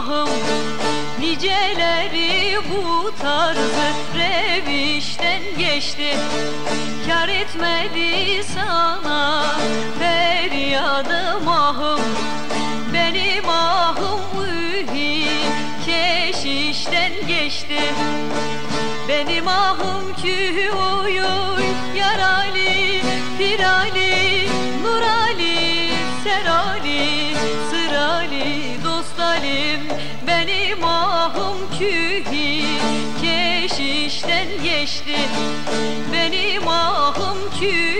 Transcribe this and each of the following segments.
Allah'ım Niceleri bu tarz revişten geçti. Kar etmedi sana feryadım ahım Benim ahım mühi keşişten geçti. Benim ahım ki ahım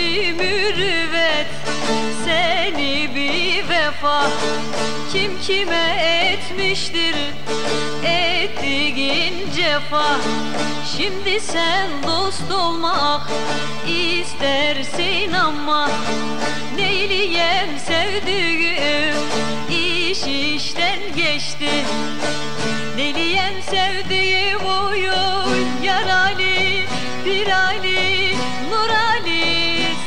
bir mürüvvet Seni bir vefa. Kim kime etmiştir Ettiğin cefa? Şimdi sen dost olmak istersin ama Neyleyem sevdiğim iş işten geçti? Neyleyem sevdiğim oy oy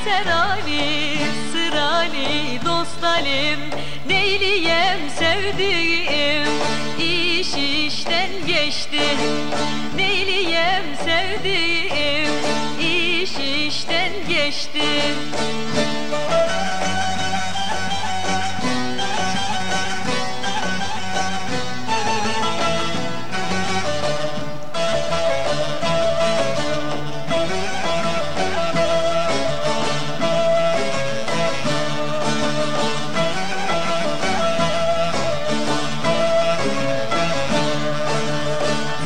yarali pirali nurali serali sırali dostalim Neyleyem sevdiğim iş işten geçti. Neyleyem sevdiğim iş işten geçti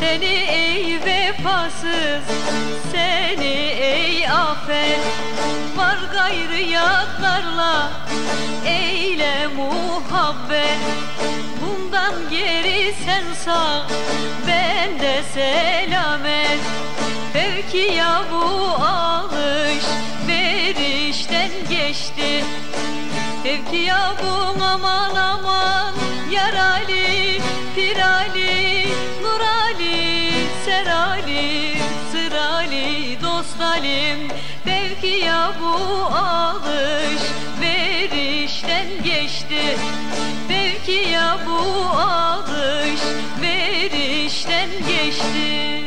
Seni ey vefasız Seni ey affet Var gayrı yatlarla Eyle muhabbet. Bundan geri sen sağ Ben de selamet. Belki ya bu alış Verişten geçti. Belki ya bu aman dostalim Belki ya bu alış verişten geçti. Belki ya bu alış verişten geçti